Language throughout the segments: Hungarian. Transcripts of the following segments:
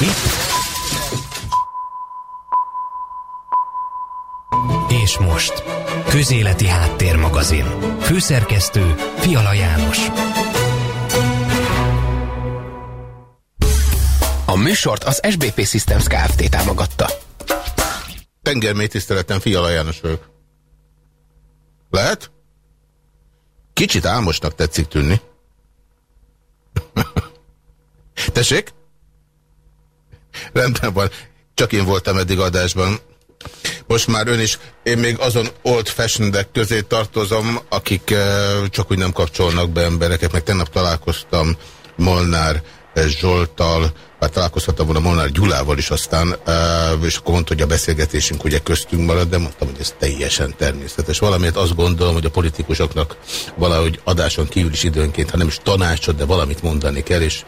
Mi? És most, Közéleti Háttérmagazin. Főszerkesztő Fiala János. A műsort az SBP Systems Kft. támogatta. Tengermély tiszteletem, Fiala János vagyok. Lehet? Kicsit álmosnak tetszik tűnni. Tessék? Rendben van. Csak én voltam eddig adásban. Most már ön is, én még azon old fashioned közé tartozom, akik uh, csak úgy nem kapcsolnak be embereket, meg tegnap találkoztam Molnár Zsoltal, hát találkozhattam volna Molnár Gyulával is aztán, és akkor mondta, hogy a beszélgetésünk ugye köztünk marad, de mondtam, hogy ez teljesen természetes. Valamiért azt gondolom, hogy a politikusoknak valahogy adáson kívül is időnként, ha nem is tanácsot, de valamit mondani kell, és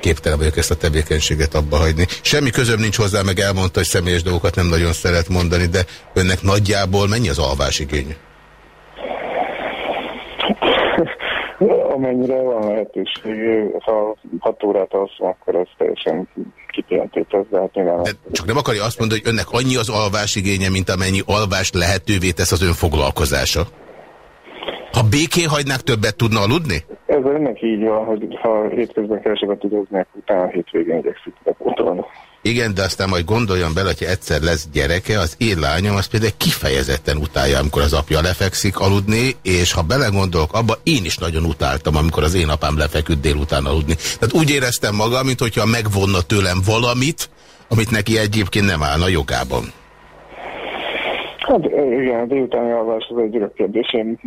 képtelen vagyok ezt a tevékenységet abba hagyni. Semmi közöm nincs hozzá, meg elmondta, hogy személyes dolgokat nem nagyon szeret mondani, de önnek nagyjából mennyi az alvásigény? Amennyire van lehetőség, ha hat órát alszom, akkor ez teljesen kipihentés, de hát nyilván... De csak nem akarja azt mondani, hogy önnek annyi az alvás igénye, mint amennyi alvást lehetővé tesz az ön foglalkozása? Ha béké hagynák, többet tudna aludni? Ez önnek így van, hogy ha hétközben kevesebbet tud aludni, utána a hétvégén igyekszik bepótolni. Igen, de aztán majd gondoljon bele, hogy egyszer lesz gyereke, az én lányom az például kifejezetten utálja, amikor az apja lefekszik aludni, és ha belegondolok abba, én is nagyon utáltam, amikor az én apám lefeküdt délután aludni. Tehát úgy éreztem magam, mint hogyha megvonna tőlem valamit, amit neki egyébként nem állna jogában. Hát igen, a délutáni alvás az egy örök kérdés. Én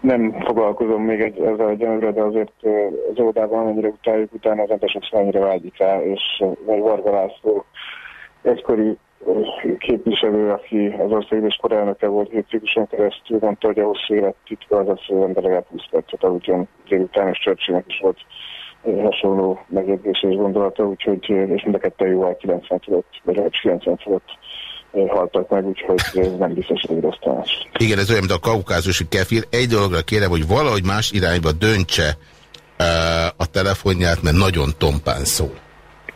nem foglalkozom még egy, ezzel a gyanúra, de azért az óvodában amennyire utáljuk, utána az ember sokszor annyira vágyik rá, és egy Varga László egykori képviselő, aki az országgyűlés korelnöke volt hét cikluson keresztül, mondta, hogy a hosszú élet titka az az, hogy ember legalább 20 percet aludjon délután, és Churchillnek is volt hasonló megjegyzés és gondolata, úgyhogy, és mind a ketten jóval 90 fölött, vagy 90 fölött haltak meg, úgyhogy nem biztos, hogy rossz tanács. Igen, ez olyan, mint a kaukázusi kefir. Egy dologra kérem, hogy valahogy más irányba döntse uh, a telefonját, mert nagyon tompán szól.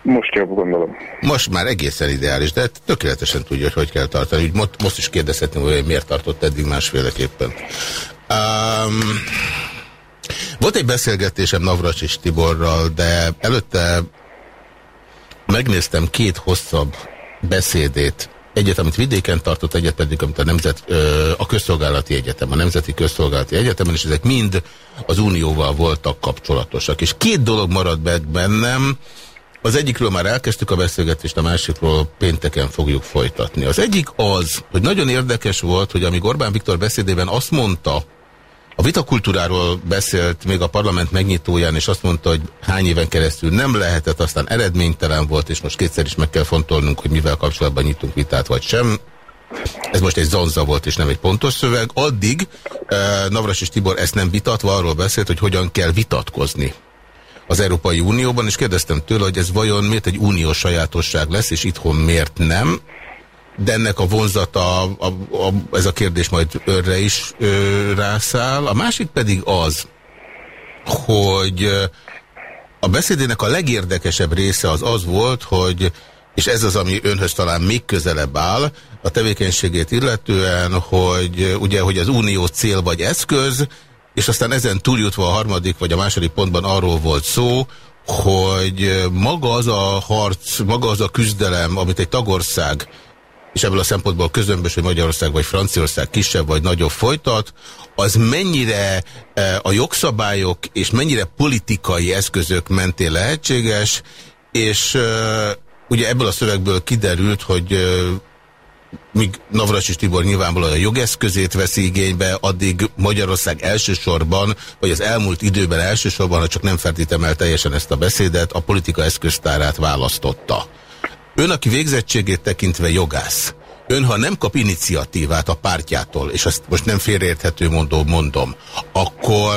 Most jobb, gondolom. Most már egészen ideális, de tökéletesen tudja, hogy hogy kell tartani. Úgy most is kérdezhetném, hogy miért tartott eddig másféleképpen. Um, volt egy beszélgetésem Navracsis Tiborral, de előtte megnéztem két hosszabb beszédét Egyet, amit vidéken tartott, egyet pedig, amit a, nemzet, a közszolgálati egyetem, a Nemzeti Közszolgálati Egyetemen, és ezek mind az Unióval voltak kapcsolatosak. És két dolog maradt be bennem, az egyikről már elkezdtük a beszélgetést, a másikról pénteken fogjuk folytatni. Az egyik az, hogy nagyon érdekes volt, hogy amíg Orbán Viktor beszédében azt mondta, a vitakultúráról beszélt még a parlament megnyitóján, és azt mondta, hogy hány éven keresztül nem lehetett, aztán eredménytelen volt, és most kétszer is meg kell fontolnunk, hogy mivel kapcsolatban nyitunk vitát, vagy sem. Ez most egy zonza volt, és nem egy pontos szöveg. Addig eh, Navras és Tibor ezt nem vitatva arról beszélt, hogy hogyan kell vitatkozni az Európai Unióban, és kérdeztem tőle, hogy ez vajon miért egy uniós sajátosság lesz, és itthon miért nem de ennek a vonzata, a, a, ez a kérdés majd őrre is ö, rászáll. A másik pedig az, hogy a beszédének a legérdekesebb része az az volt, hogy és ez az, ami önhöz talán még közelebb áll, a tevékenységét illetően, hogy ugye, hogy az unió cél vagy eszköz, és aztán ezen túljutva a harmadik vagy a második pontban arról volt szó, hogy maga az a harc, maga az a küzdelem, amit egy tagország és ebből a szempontból közömbös, hogy Magyarország vagy Franciaország kisebb vagy nagyobb folytat, az mennyire e, a jogszabályok és mennyire politikai eszközök mentén lehetséges, és e, ugye ebből a szövegből kiderült, hogy e, míg Navracsis Tibor nyilvánvalóan a jogeszközét veszi igénybe, addig Magyarország elsősorban, vagy az elmúlt időben elsősorban, ha csak nem feltétemel teljesen ezt a beszédet, a politika eszköztárát választotta. Ön, aki végzettségét tekintve jogász, ön, ha nem kap iniciatívát a pártjától, és azt most nem félreérthető mondom, mondom, akkor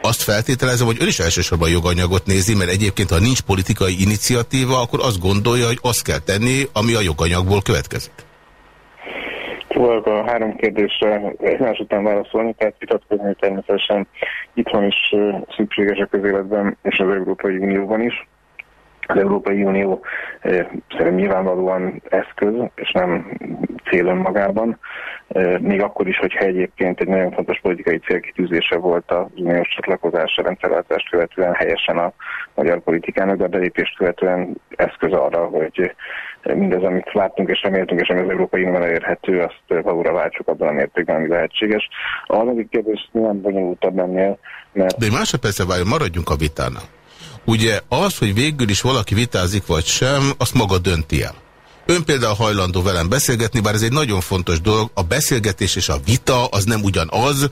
azt feltételezem, hogy ön is elsősorban joganyagot nézi, mert egyébként, ha nincs politikai iniciatíva, akkor azt gondolja, hogy azt kell tenni, ami a joganyagból következik. Próbálok a három kérdésre egymás után válaszolni, tehát vitatkozni természetesen itthon is szükséges a közéletben, és az Európai Unióban is az Európai Unió szerintem nyilvánvalóan eszköz, és nem cél magában. Még akkor is, hogyha egyébként egy nagyon fontos politikai célkitűzése volt az uniós csatlakozás a rendszerváltást követően helyesen a magyar politikának, de a belépést követően eszköz arra, hogy mindez, amit láttunk és reméltünk, és ami az Európai Unióban elérhető, azt valóra váltsuk abban a mértékben, ami lehetséges. A harmadik kérdés nem bonyolultabb ennél, mert... De másodpercre várjon, maradjunk a vitánál. Ugye az, hogy végül is valaki vitázik vagy sem, azt maga dönti el. Ön például hajlandó velem beszélgetni, bár ez egy nagyon fontos dolog. A beszélgetés és a vita az nem ugyanaz.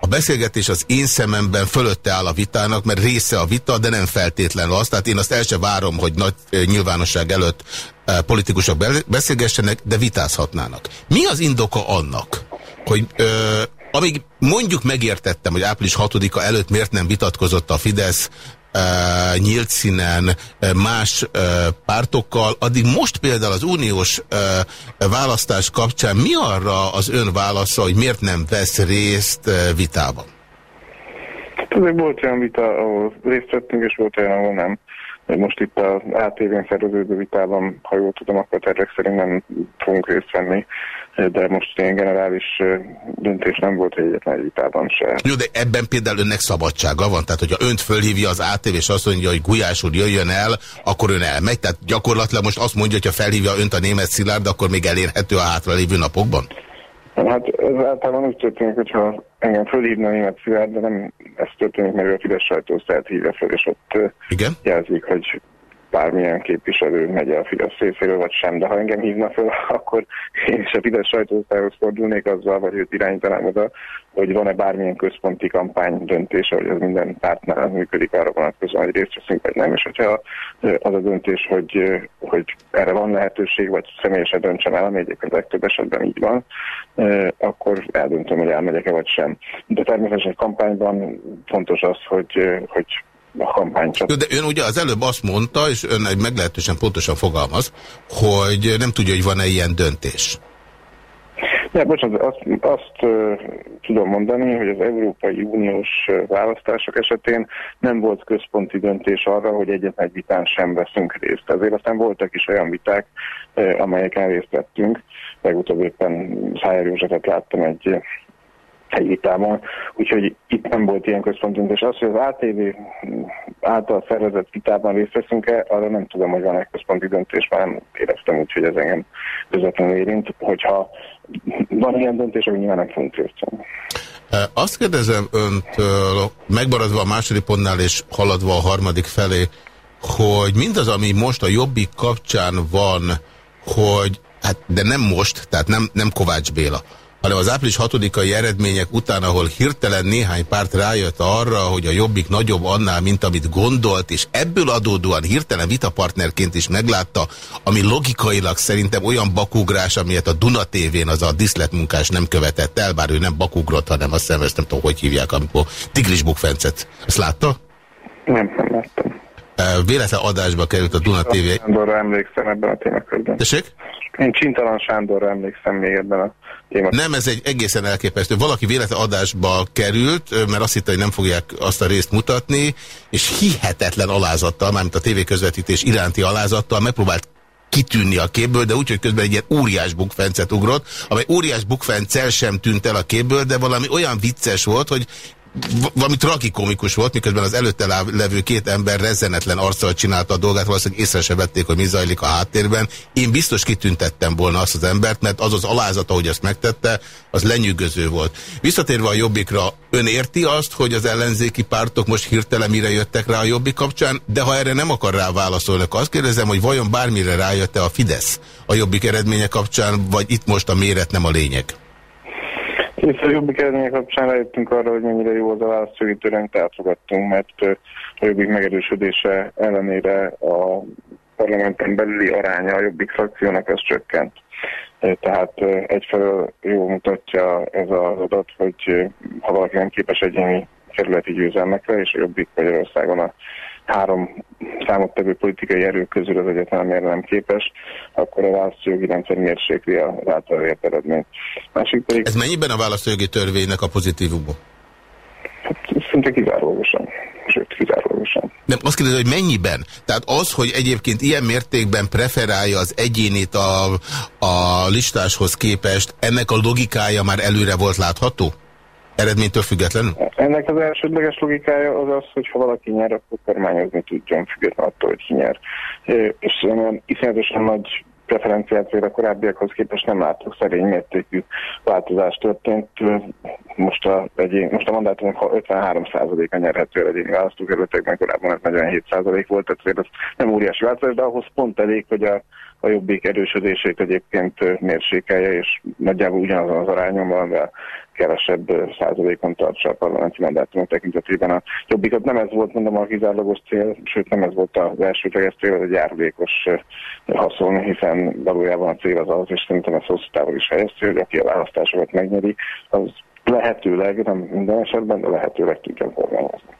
A beszélgetés az én szememben fölötte áll a vitának, mert része a vita, de nem feltétlenül az. Tehát én azt el sem várom, hogy nagy nyilvánosság előtt politikusok beszélgessenek, de vitázhatnának. Mi az indoka annak, hogy amíg mondjuk megértettem, hogy április 6-a előtt miért nem vitatkozott a Fidesz nyílt színen más pártokkal, addig most például az uniós választás kapcsán mi arra az ön válasza, hogy miért nem vesz részt vitában? Azért volt olyan vita, ahol részt vettünk, és volt olyan, ahol nem. Most itt az ATV-n szerveződő vitában, ha jól tudom, akkor tervek szerint nem fogunk részt venni de most ilyen generális döntés nem volt egyetlen vitában se. Jó, de ebben például önnek szabadsága van? Tehát, hogyha önt fölhívja az ATV, és azt mondja, hogy Gulyás úr jöjjön el, akkor ön elmegy? Tehát gyakorlatilag most azt mondja, hogy ha felhívja önt a német Szilárd, akkor még elérhető a hátralévő napokban? Hát ez általában úgy történik, hogyha engem fölhívna a német Szilárd, de nem ez történik, mert a Fidesz sajtósztályt hívja fel, és ott Igen? jelzik, hogy bármilyen képviselő megy a Fidesz részéről, vagy sem, de ha engem hívna fel, akkor én is a Fidesz sajtóosztályhoz fordulnék azzal, vagy őt irányítanám oda, hogy van-e bármilyen központi kampány döntése, hogy ez minden pártnál működik arra vonatkozóan, hogy részt veszünk, vagy nem. És hogyha az a döntés, hogy, hogy erre van lehetőség, vagy személyesen döntsem el, ami egyébként legtöbb esetben így van, akkor eldöntöm, hogy elmegyek-e vagy sem. De természetesen egy kampányban fontos az, hogy, hogy a kampányt. Jó, de ön ugye az előbb azt mondta, és ön egy meglehetősen pontosan fogalmaz, hogy nem tudja, hogy van-e ilyen döntés. Ja, bocsánat, azt, azt uh, tudom mondani, hogy az Európai Uniós választások esetén nem volt központi döntés arra, hogy egyetlen egy vitán sem veszünk részt. Ezért aztán voltak is olyan viták, uh, amelyeken részt vettünk. Legutóbb éppen Szájer Józsefet láttam egy egy vitában, úgyhogy itt nem volt ilyen központunk, és az, hogy az ATV által szervezett vitában részt veszünk-e, arra nem tudom, hogy van egy központi döntés, már nem éreztem úgy, hogy ez engem közvetlenül érint, hogyha van ilyen döntés, akkor nyilván nem fogunk részt venni. Azt kérdezem öntől, megmaradva a második pontnál és haladva a harmadik felé, hogy mindaz, ami most a Jobbik kapcsán van, hogy, hát de nem most, tehát nem, nem Kovács Béla, hanem az április 6-ai eredmények után, ahol hirtelen néhány párt rájött arra, hogy a Jobbik nagyobb annál, mint amit gondolt, és ebből adódóan hirtelen vitapartnerként is meglátta, ami logikailag szerintem olyan bakugrás, amilyet a Duna TV-n az a diszletmunkás nem követett el, bár ő nem bakugrott, hanem azt hiszem, ezt nem tudom, hogy hívják, amikor Tigris Bukfencet. Ezt látta? Nem, nem láttam. Véletlen adásba került a Duna TV. Sándorra emlékszem ebben a témakörben. Tessék? Én Csintalan Sándorra emlékszem még ebben a témakörben. Nem, ez egy egészen elképesztő. Valaki véletlen adásba került, mert azt hitte, hogy nem fogják azt a részt mutatni, és hihetetlen alázattal, mármint a tévéközvetítés iránti alázattal megpróbált kitűnni a képből, de úgy, hogy közben egy ilyen óriás bukfencet ugrott, amely óriás bukfencel sem tűnt el a képből, de valami olyan vicces volt, hogy valami tragikomikus volt, miközben az előtte levő két ember rezzenetlen arccal csinálta a dolgát, valószínűleg észre se vették, hogy mi zajlik a háttérben. Én biztos kitüntettem volna azt az embert, mert az az alázata, hogy ezt megtette, az lenyűgöző volt. Visszatérve a jobbikra, ön érti azt, hogy az ellenzéki pártok most hirtelen mire jöttek rá a jobbik kapcsán, de ha erre nem akar rá válaszolni, akkor azt kérdezem, hogy vajon bármire rájött-e a Fidesz a jobbik eredménye kapcsán, vagy itt most a méret nem a lényeg? És a jobbik eredmények kapcsán rájöttünk arra, hogy mennyire jó az a választói törvényt elfogadtunk, mert a jobbik megerősödése ellenére a parlamenten belüli aránya a jobbik frakciónak az csökkent. Tehát egyfelől jól mutatja ez az adat, hogy ha valaki nem képes egyéni kerületi győzelmekre, és a Jobbik Magyarországon a három számottevő politikai erők közül az egyetlen, amire nem képes, akkor a választójogi rendszer mérsékli az által ért eredményt. Másik pedig... Ez mennyiben a választójogi törvénynek a pozitívuma? Hát szinte kizárólagosan. Sőt, kizárólagosan. Nem, azt kérdezem, hogy mennyiben? Tehát az, hogy egyébként ilyen mértékben preferálja az egyénit a, a listáshoz képest, ennek a logikája már előre volt látható? Eredménytől függetlenül? Ennek az elsődleges logikája az az, hogy ha valaki nyer, akkor kormányozni tudjon függetlenül attól, hogy ki nyer. És iszonyatosan nagy preferenciát a korábbiakhoz képest nem látok szerény mértékű változás történt. Most a, egy, most a mandátumok 53%-a nyerhető el egyéni választókerületekben, korábban ez 47% volt, tehát azért az nem óriási változás, de ahhoz pont elég, hogy a a jobbik erősödését egyébként mérsékelje, és nagyjából ugyanazon az arányon de kevesebb százalékon tartsa a parlamenti mandátumok tekintetében. A jobbikat nem ez volt, mondom, a kizárólagos cél, sőt nem ez volt az elsődleges cél, ez egy járulékos haszon, hiszen valójában a cél az az, és szerintem ez hosszú távol is helyeztő, hogy aki a választásokat megnyeri, az lehetőleg, nem minden esetben, de lehetőleg tudja kormányozni.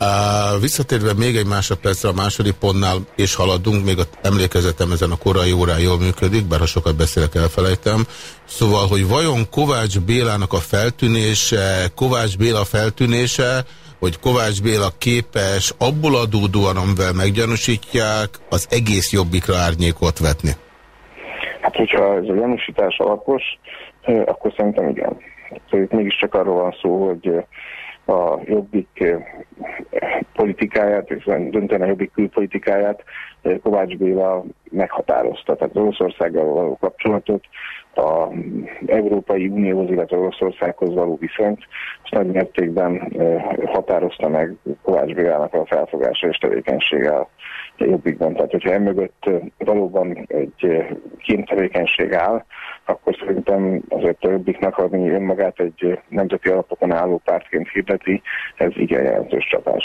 Uh, visszatérve még egy másodpercre a második pontnál, és haladunk, még az emlékezetem ezen a korai órán jól működik, bár ha sokat beszélek, elfelejtem. Szóval, hogy vajon Kovács Bélának a feltűnése, Kovács Béla feltűnése, hogy Kovács Béla képes abból adódóan, amivel meggyanúsítják, az egész jobbikra árnyékot vetni? Hát, hogyha ez a gyanúsítás alapos, akkor szerintem igen. Itt mégiscsak arról van szó, hogy a jobbik eh, politikáját, és döntően a jobbik külpolitikáját Kovács Béla meghatározta. Tehát Oroszországgal való kapcsolatot, a Európai Unióhoz, illetve Oroszországhoz való viszonyt, és nagy mértékben határozta meg Kovács Bélának a felfogása és tevékenysége a jobbikban. Tehát, hogyha emögött valóban egy kémtevékenység áll, akkor szerintem azért a jobbiknak, ami önmagát egy nemzeti alapokon álló pártként hirdeti, ez igen jelentős csapás.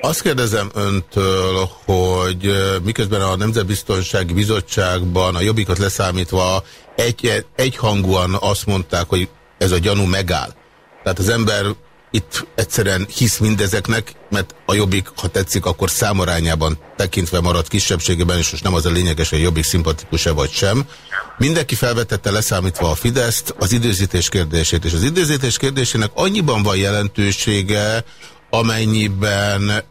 Azt kérdezem öntől, hogy miközben a Nemzetbiztonsági Bizottságban a jobbikot leszámítva egy, egyhangúan azt mondták, hogy ez a gyanú megáll. Tehát az ember itt egyszerűen hisz mindezeknek, mert a jobbik, ha tetszik, akkor számarányában tekintve marad kisebbségében, és most nem az a lényeges, hogy a jobbik szimpatikus-e vagy sem. Mindenki felvetette leszámítva a Fideszt az időzítés kérdését, és az időzítés kérdésének annyiban van jelentősége, amennyiben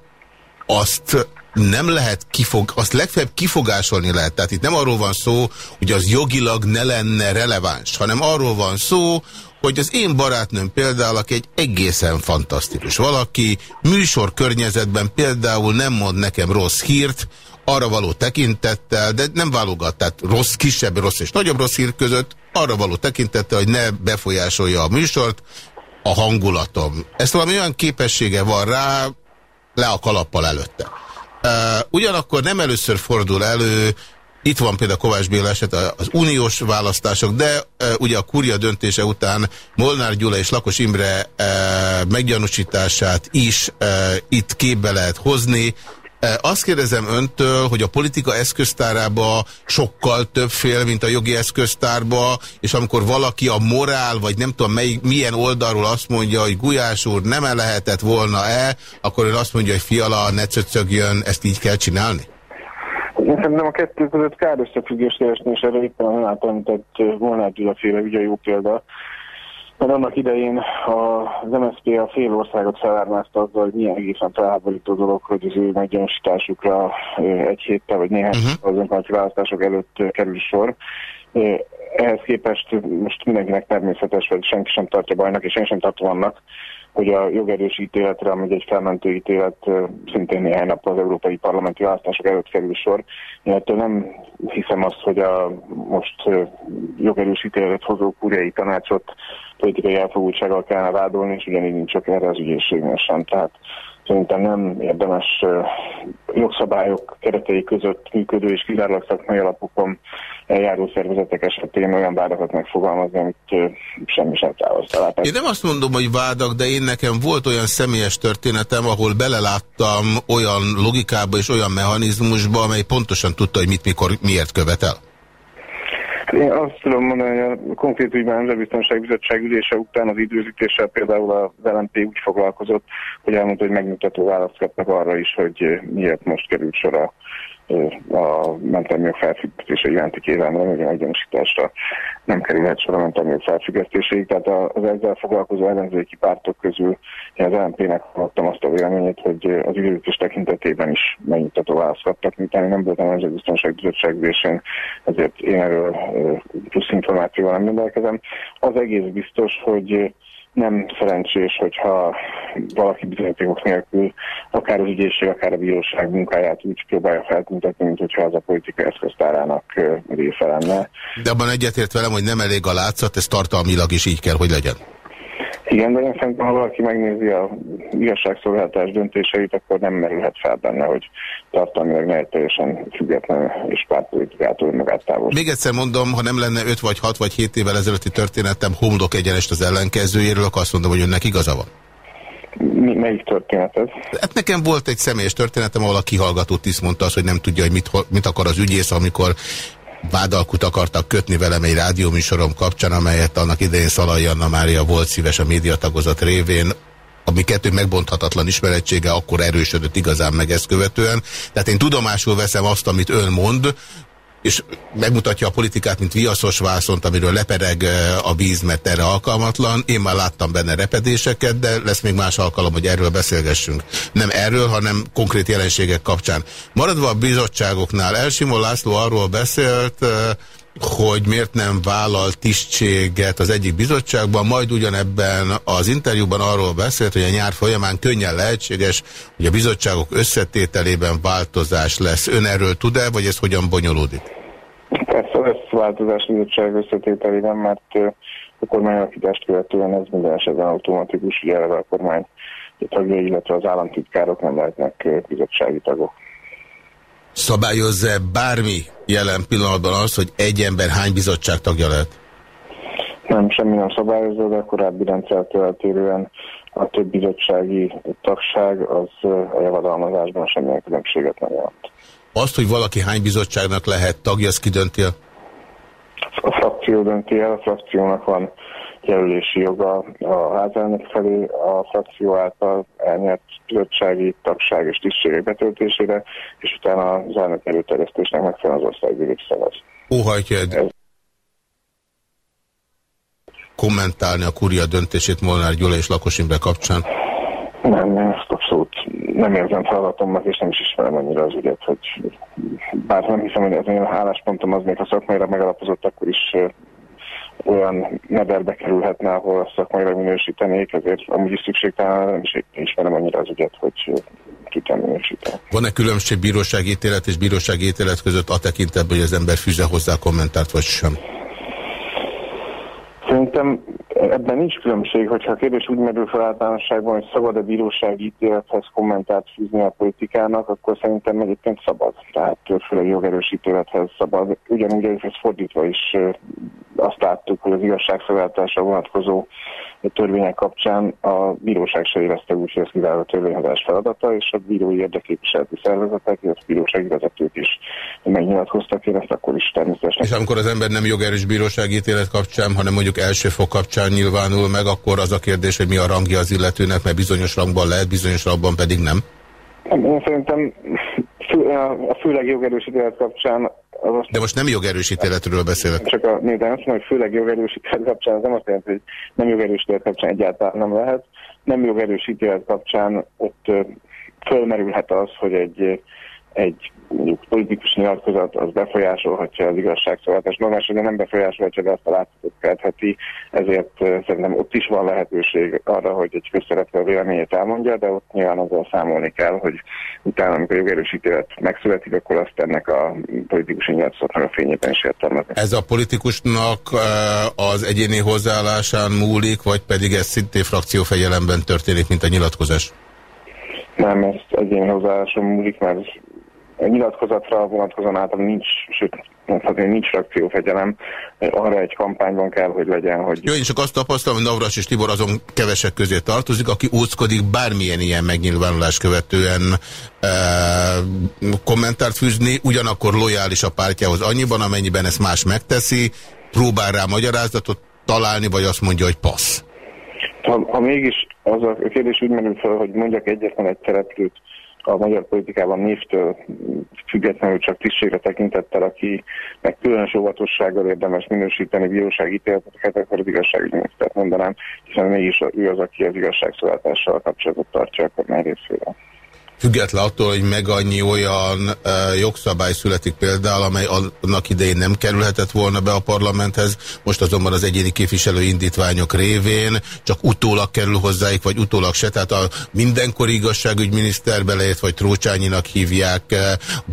azt nem lehet kifog, azt legfeljebb kifogásolni lehet. Tehát itt nem arról van szó, hogy az jogilag ne lenne releváns, hanem arról van szó, hogy az én barátnőm például, aki egy egészen fantasztikus valaki, műsor környezetben például nem mond nekem rossz hírt, arra való tekintettel, de nem válogat, tehát rossz, kisebb rossz és nagyobb rossz hír között, arra való tekintettel, hogy ne befolyásolja a műsort, a hangulatom. Ezt valami olyan képessége van rá, le a kalappal előtte. Ugyanakkor nem először fordul elő, itt van például Kovács Béla eset az uniós választások, de e, ugye a kurja döntése után Molnár Gyula és Lakos Imre e, meggyanúsítását is e, itt képbe lehet hozni. Azt kérdezem öntől, hogy a politika eszköztárába sokkal több fél, mint a jogi eszköztárba, és amikor valaki a morál, vagy nem tudom mely, milyen oldalról azt mondja, hogy Gulyás úr nem -e lehetett volna-e, akkor ön azt mondja, hogy fiala, ne cöcögjön, ezt így kell csinálni? Én szerintem a kettő között kár összefüggést keresni, és erre éppen a által említett Molnár Gyula féle ugye jó példa. Mert annak idején az MSZP a fél országot felármázta azzal, hogy milyen egészen felháborító dolog, hogy az ő meggyanúsításukra egy héttel vagy néhány uh-huh. az önkormányzati választások előtt kerül sor. Ehhez képest most mindenkinek természetes, vagy senki sem tartja bajnak, és én sem tartom annak, hogy a jogerős ítéletre, ami egy felmentő ítélet szintén néhány nap az európai parlamenti választások előtt kerül sor. Én nem hiszem azt, hogy a most jogerős ítélet hozó kurjai tanácsot politikai elfogultsággal kellene vádolni, és ugyanígy nincs csak erre az ügyészségnél sem. Tehát szerintem nem érdemes jogszabályok keretei között működő és kizárólag szakmai alapokon eljáró szervezetek esetén olyan vádakat megfogalmazni, amit semmi sem tálaszt Én nem azt mondom, hogy vádak, de én nekem volt olyan személyes történetem, ahol beleláttam olyan logikába és olyan mechanizmusba, amely pontosan tudta, hogy mit, mikor, miért követel. Én azt tudom mondani, hogy a konkrét ügyben Nemzetbiztonság Bizottság ülése után az időzítéssel például a LMP úgy foglalkozott, hogy elmondta, hogy megmutató választ kapnak arra is, hogy miért most került sor a a mentelmiak felfüggesztése iránti kérelemre, vagy a meggyanúsításra nem kerülhet sor a mentelmiak felfüggesztéséig. Tehát az ezzel foglalkozó ellenzéki pártok közül én az LNP-nek hallottam azt a véleményét, hogy az időzítés tekintetében is megnyugtató választ kaptak, miután nem voltam az biztonság bizottság ezért én erről plusz információval nem rendelkezem. Az egész biztos, hogy nem szerencsés, hogyha valaki bizonyítékok nélkül akár az ügyészség, akár a bíróság munkáját úgy próbálja feltüntetni, mint hogyha az a politika eszköztárának része lenne. De abban egyetért velem, hogy nem elég a látszat, ez tartalmilag is így kell, hogy legyen. Igen, de én szerintem, ha valaki megnézi a igazságszolgáltatás döntéseit, akkor nem merülhet fel benne, hogy tartalmilag ne teljesen független és pártpolitikától magát távol. Még egyszer mondom, ha nem lenne 5 vagy 6 vagy 7 évvel ezelőtti történetem, homlok egyenest az ellenkezőjéről, akkor azt mondom, hogy önnek igaza van. Mi, melyik történet ez? Hát nekem volt egy személyes történetem, ahol a kihallgató tiszt mondta azt, hogy nem tudja, hogy mit, mit akar az ügyész, amikor vádalkut akartak kötni velem egy rádióműsorom kapcsán, amelyet annak idején Szalai Anna Mária volt szíves a médiatagozat révén, ami kettő megbonthatatlan ismerettsége akkor erősödött igazán meg ezt követően. Tehát én tudomásul veszem azt, amit ön mond, és megmutatja a politikát, mint viaszos vászont, amiről lepereg a víz, mert erre alkalmatlan. Én már láttam benne repedéseket, de lesz még más alkalom, hogy erről beszélgessünk. Nem erről, hanem konkrét jelenségek kapcsán. Maradva a bizottságoknál, Elsimó László arról beszélt, hogy miért nem vállal tisztséget az egyik bizottságban, majd ugyanebben az interjúban arról beszélt, hogy a nyár folyamán könnyen lehetséges, hogy a bizottságok összetételében változás lesz. Ön erről tud-e, vagy ez hogyan bonyolódik? Persze lesz változás bizottság összetételében, mert a kormányalakítást követően ez minden esetben automatikus, erre a kormány tagjai, illetve az államtitkárok nem lehetnek bizottsági tagok. Szabályozza bármi jelen pillanatban az, hogy egy ember hány bizottság tagja lehet? Nem, semmi nem szabályozza, de a korábbi rendszertől eltérően a több bizottsági tagság az a javadalmazásban semmilyen különbséget nem jelent. Azt, hogy valaki hány bizottságnak lehet tagja, az ki dönti el? A frakció dönti el, a frakciónak van jelölési joga a házelnök felé a frakció által elnyert bizottsági tagság és tisztségek betöltésére, és utána az elnök előterjesztésnek megfelelően az országgyűlés szavaz. Óhajtja Ez... kommentálni a kuria döntését Molnár Gyula és Lakos Imre kapcsán? Nem, nem, ezt abszolút nem érzem feladatomnak, és nem is ismerem annyira az ügyet, hogy bár nem hiszem, hogy az én álláspontom az még a szakmaira megalapozott, akkor is olyan mederbe kerülhetne, ahol a szakmailag minősítenék, ezért amúgy is szükségtelen nem is ismerem annyira az ügyet, hogy kell minősíteni. Van-e különbség bírósági ítélet és bírósági ítélet között a tekintetben, hogy az ember fűze hozzá kommentárt, vagy sem? Szerintem ebben nincs különbség, hogyha a kérdés úgy merül fel általánosságban, hogy szabad a bírósági ítélethez kommentárt fűzni a politikának, akkor szerintem egyébként szabad. Tehát főleg jogerősítélethez szabad. Ugyanúgy ez fordítva is azt láttuk, hogy az igazságszolgáltatásra vonatkozó törvények kapcsán a bíróság se érezte úgy, hogy ez kiváló törvényhozás feladata, és a bírói érdekképviseleti szervezetek, illetve a bírósági vezetők is megnyilatkoztak, én ezt akkor is természetesen. És amikor az ember nem jogerős bírósági ítélet kapcsán, hanem mondjuk első fok kapcsán nyilvánul meg, akkor az a kérdés, hogy mi a rangja az illetőnek, mert bizonyos rangban lehet, bizonyos rangban pedig nem? Én szerintem a főleg jogerősítélet kapcsán most De most nem jogerősítéletről beszélek. Csak a, de azt mondom, hogy főleg jogerősítélet kapcsán, az nem azt jelenti, hogy nem jogerősítélet kapcsán egyáltalán nem lehet. Nem jogerősítélet kapcsán ott fölmerülhet az, hogy egy, egy mondjuk politikus nyilatkozat az befolyásolhatja az igazságszolgáltatás normális, de nem befolyásolhatja, de azt a látszatot keltheti, ezért szerintem ott is van lehetőség arra, hogy egy közszereplő véleményét elmondja, de ott nyilván azzal számolni kell, hogy utána, amikor a jogerősítélet megszületik, akkor azt ennek a politikus nyilatkozatnak a fényében is értelmezni. Ez a politikusnak az egyéni hozzáállásán múlik, vagy pedig ez szintén frakciófegyelemben történik, mint a nyilatkozás? Nem, ez egyéni hozzáálláson múlik, mert a nyilatkozatra vonatkozóan általában nincs, sőt, mondhatni, nincs frakciófegyelem. Arra egy kampányban kell, hogy legyen, hogy... Jó, én csak azt tapasztalom, hogy Navras és Tibor azon kevesek közé tartozik, aki úckodik bármilyen ilyen megnyilvánulás követően e, kommentárt fűzni, ugyanakkor lojális a pártjához annyiban, amennyiben ezt más megteszi, próbál rá magyarázatot találni, vagy azt mondja, hogy passz. Ha, ha mégis az a kérdés úgy merül fel, hogy mondjak egyetlen egy szereplőt, a magyar politikában névtől függetlenül csak tisztségre tekintettel, aki meg különös óvatossággal érdemes minősíteni bírósági ítéleteket, akkor az igazságügyminisztert mondanám, hiszen mégis ő az, aki az igazságszolgáltással kapcsolatot tartja a kormány részéről. Független attól, hogy meg annyi olyan jogszabály születik például, amely annak idején nem kerülhetett volna be a parlamenthez, most azonban az egyéni képviselő indítványok révén csak utólag kerül hozzáik, vagy utólag se. Tehát a mindenkori igazságügyminiszter beleért, vagy Trócsányinak hívják,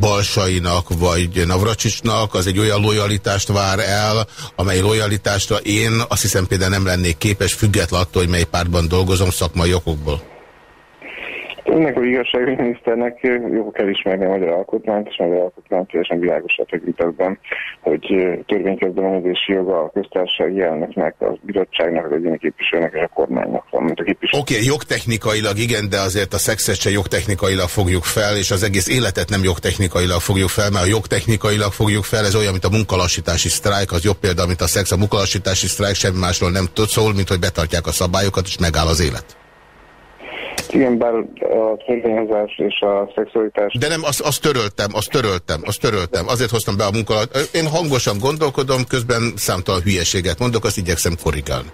Balsainak, vagy Navracsicsnak, az egy olyan lojalitást vár el, amely lojalitásra én azt hiszem például nem lennék képes, független attól, hogy mely pártban dolgozom szakmai okokból. Ennek a igazságügyminiszternek jó kell ismerni a magyar alkotmányt, és a magyar alkotmány teljesen világos a tekintetben, hogy törvénykezdeményezési joga a köztársasági elnöknek, a bizottságnak, az egyéni képviselőnek és a kormánynak van, mint a képviselő. Oké, okay, jogtechnikailag igen, de azért a szexet se jogtechnikailag fogjuk fel, és az egész életet nem jogtechnikailag fogjuk fel, mert a jogtechnikailag fogjuk fel, ez olyan, mint a munkalassítási sztrájk, az jobb példa, mint a szex. A munkalassítási sztrájk semmi másról nem szól, mint hogy betartják a szabályokat, és megáll az élet. Igen, bár a törvényhozás és a szexualitás... De nem, azt, azt töröltem, azt töröltem, azt töröltem. Azért hoztam be a munkalat. Én hangosan gondolkodom, közben számtalan hülyeséget mondok, azt igyekszem korrigálni.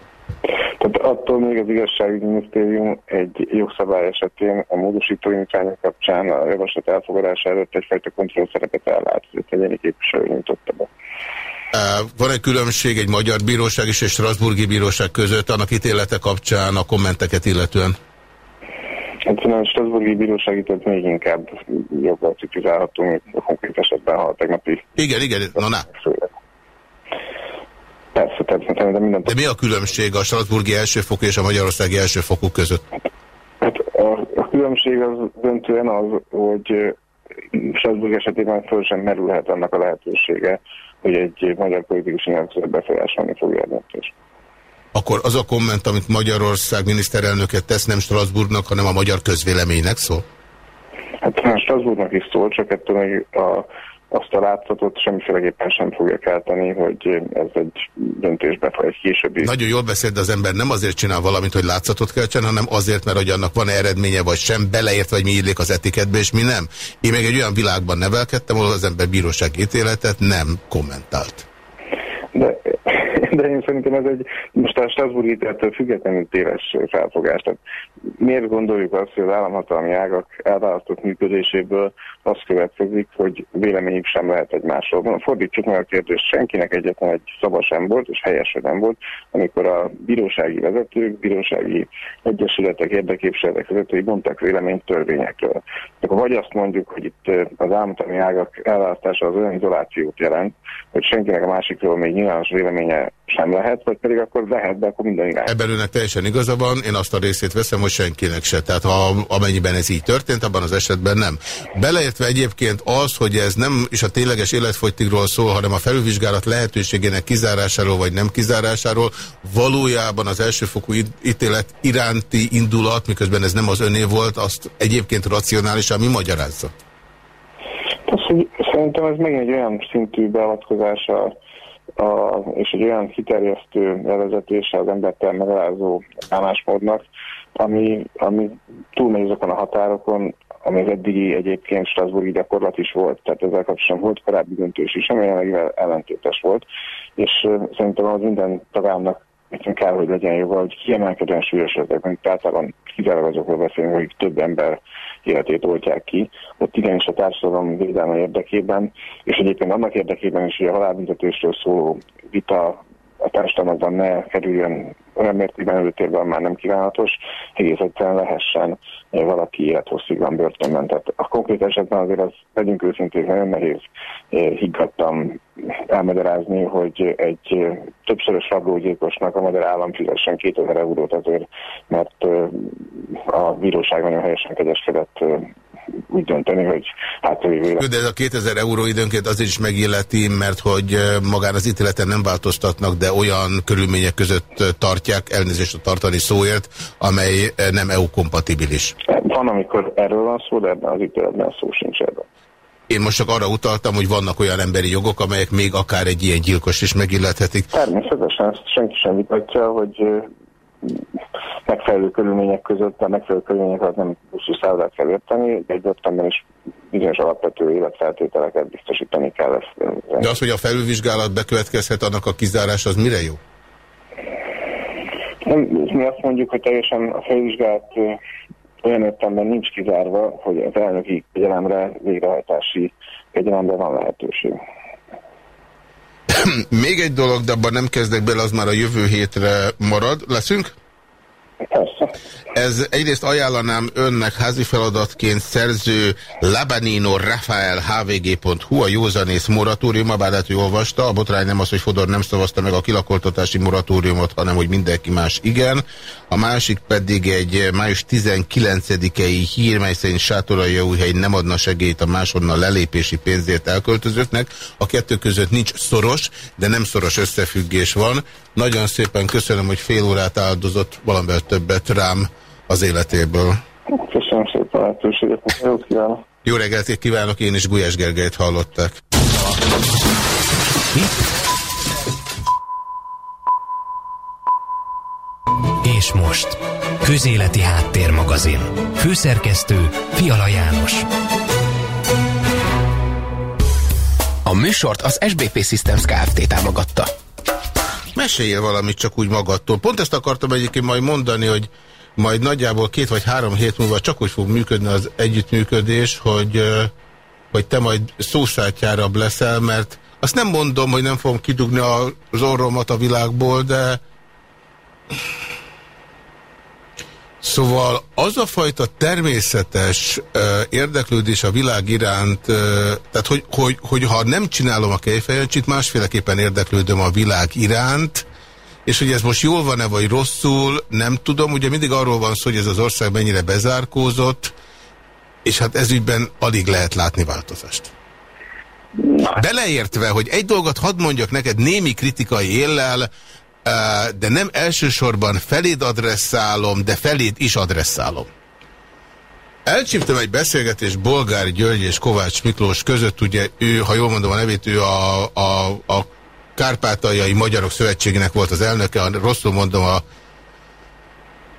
Tehát attól még az igazságügyminisztérium egy jogszabály esetén a módosító indítványok kapcsán a javaslat elfogadása előtt egyfajta kontrollszerepet ellát, hogy egyéni képviselő nyújtotta be. Van egy különbség egy magyar bíróság és egy Strasburgi bíróság között annak ítélete kapcsán a kommenteket illetően? Egyszerűen a Strasburgi Bíróság itt még inkább jobban kritizálható, mint a konkrét esetben, ha a tegnapi... Igen, igen, na, na. Persze, természetesen, de minden... De mi a különbség a Strasburgi elsőfokú és a Magyarországi elsőfokú között? Hát a, a különbség az döntően az, hogy Strasburg esetében föl sem merülhet annak a lehetősége, hogy egy magyar politikus nyilatkozat befolyásolni fogja a döntést akkor az a komment, amit Magyarország miniszterelnöket tesz, nem Strasbourgnak, hanem a magyar közvéleménynek szól? Hát nem Strasbourgnak is szól, csak ettől még a, azt a látszatot semmiféleképpen sem fogja kelteni, hogy ez egy döntésbe vagy egy későbbi... Nagyon jól beszél, de az ember nem azért csinál valamit, hogy látszatot keltsen, hanem azért, mert hogy annak van -e eredménye, vagy sem, beleért, vagy mi illik az etiketbe, és mi nem. Én még egy olyan világban nevelkedtem, ahol az ember bíróság ítéletet nem kommentált. De de én szerintem ez egy most a Strasbourg ítéltől függetlenül téves felfogás. Tehát miért gondoljuk azt, hogy az államhatalmi ágak elválasztott működéséből azt következik, hogy véleményük sem lehet egymásról. Fordítsuk meg a kérdést, senkinek egyetlen egy szava sem volt, és helyes nem volt, amikor a bírósági vezetők, bírósági egyesületek, érdeképviseletek vezetői mondtak véleményt törvényekről. Akkor vagy azt mondjuk, hogy itt az államhatalmi ágak elválasztása az olyan izolációt jelent, hogy senkinek a másikról még nyilvános véleménye sem lehet, vagy pedig akkor lehet, de akkor minden irány. Ebben önnek teljesen igaza van, én azt a részét veszem, hogy senkinek se. Tehát ha amennyiben ez így történt, abban az esetben nem. Beleértve egyébként az, hogy ez nem is a tényleges életfogytigról szól, hanem a felülvizsgálat lehetőségének kizárásáról vagy nem kizárásáról, valójában az elsőfokú ítélet iránti indulat, miközben ez nem az öné volt, azt egyébként racionálisan mi magyarázza? Szerintem ez megint egy olyan szintű beavatkozása a, és egy olyan kiterjesztő levezetése az embertel megalázó állásmódnak, ami, ami túlmegy azokon a határokon, ami az eddigi egyébként Strasburgi gyakorlat is volt, tehát ezzel kapcsolatban volt korábbi döntős is, ami jelenleg ellentétes volt, és szerintem az minden tagállamnak nekünk kell, hogy legyen joga, hogy kiemelkedően súlyos esetekben, általában kizárólag azokról beszélünk, hogy több ember életét oltják ki. Ott igenis a társadalom védelme érdekében, és egyébként annak érdekében is, hogy a halálbüntetésről szóló vita a társadalmakban ne kerüljön olyan mértékben előtérben már nem kívánatos, egész egyszerűen lehessen valaki élethosszig börtönben. Tehát a konkrét esetben azért az legyünk őszintén nagyon nehéz eh, higgadtam elmagyarázni, hogy egy eh, többszörös rablógyilkosnak a magyar állam fizessen 2000 eurót azért, mert eh, a bíróság nagyon helyesen kegyeskedett úgy dönteni, hogy hát De ez a 2000 euró időnként azért is megilleti, mert hogy magán az ítéleten nem változtatnak, de olyan körülmények között tartják, elnézést a tartani szóért, amely nem EU-kompatibilis. Van, amikor erről van szó, de ebben az ítéletben szó sincs erről. Én most csak arra utaltam, hogy vannak olyan emberi jogok, amelyek még akár egy ilyen gyilkos is megillethetik. Természetesen, ezt senki sem vitatja, hogy megfelelő körülmények között, a megfelelő körülmények alatt nem buszú szállodát kell érteni, de egy ottanban is bizonyos alapvető életfeltételeket biztosítani kell. Ezt, de az, hogy a felülvizsgálat bekövetkezhet, annak a kizárás az mire jó? Nem, mi azt mondjuk, hogy teljesen a felvizsgálat olyan értelemben nincs kizárva, hogy az elnöki kegyelemre, végrehajtási kegyelemre van lehetőség. Még egy dolog, de abban nem kezdek bele, az már a jövő hétre marad. Leszünk? Ez egyrészt ajánlanám önnek házi feladatként szerző Labanino Rafael hvg.hu, a józanész moratóriuma, bár lehet, hogy olvasta. A botrány nem az, hogy Fodor nem szavazta meg a kilakoltatási moratóriumot, hanem hogy mindenki más igen. A másik pedig egy május 19-i hír, mely szerint Sátorai újhely nem adna segélyt a máshonnan lelépési pénzért elköltözőknek. A kettő között nincs szoros, de nem szoros összefüggés van. Nagyon szépen köszönöm, hogy fél órát áldozott valamivel többet rám az életéből. Köszönöm szépen a lehetőséget. Jó kívánok. Jó reggelt kívánok, én is Gulyás Gergelyt hallották. És most, Közéleti Háttérmagazin. Főszerkesztő Fiala János. A műsort az SBP Systems Kft. támogatta. Meséljél valamit csak úgy magadtól. Pont ezt akartam egyébként majd mondani, hogy majd nagyjából két vagy három hét múlva csak úgy fog működni az együttműködés, hogy, hogy te majd szószátjárabb leszel, mert azt nem mondom, hogy nem fogom kidugni az orromat a világból, de Szóval az a fajta természetes uh, érdeklődés a világ iránt, uh, tehát hogy, hogy, hogy ha nem csinálom a kejfejancsit, másféleképpen érdeklődöm a világ iránt, és hogy ez most jól van-e vagy rosszul, nem tudom. Ugye mindig arról van szó, hogy ez az ország mennyire bezárkózott, és hát ezügyben alig lehet látni változást. Beleértve, hogy egy dolgot hadd mondjak neked némi kritikai éllel, de nem elsősorban feléd adresszálom, de feléd is adresszálom. Elcsíptem egy beszélgetés Bolgár György és Kovács Miklós között, ugye ő, ha jól mondom a nevét, ő a, a, a Kárpátaljai Magyarok Szövetségének volt az elnöke, rosszul mondom a,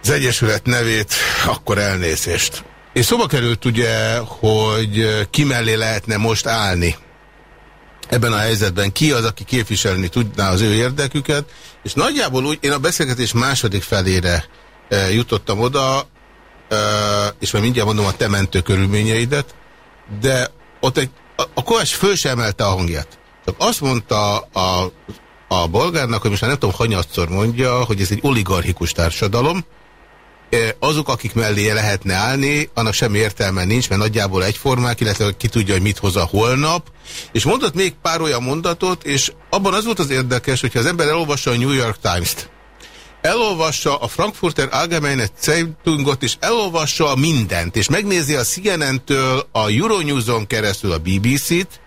az Egyesület nevét, akkor elnézést. És szóba került ugye, hogy ki mellé lehetne most állni ebben a helyzetben, ki az, aki képviselni tudná az ő érdeküket, és nagyjából úgy, én a beszélgetés második felére e, jutottam oda, e, és már mindjárt mondom a te mentő körülményeidet, de ott egy, a, a Kovács föl sem emelte a hangját. Csak azt mondta a, a bolgárnak, hogy most már nem tudom, hanyatszor mondja, hogy ez egy oligarchikus társadalom, azok, akik mellé lehetne állni, annak semmi értelme nincs, mert nagyjából egyformák, illetve ki tudja, hogy mit hoz a holnap. És mondott még pár olyan mondatot, és abban az volt az érdekes, hogyha az ember elolvassa a New York Times-t, elolvassa a Frankfurter Allgemeine Zeitungot, és elolvassa mindent, és megnézi a CNN-től a Euronews-on keresztül a BBC-t,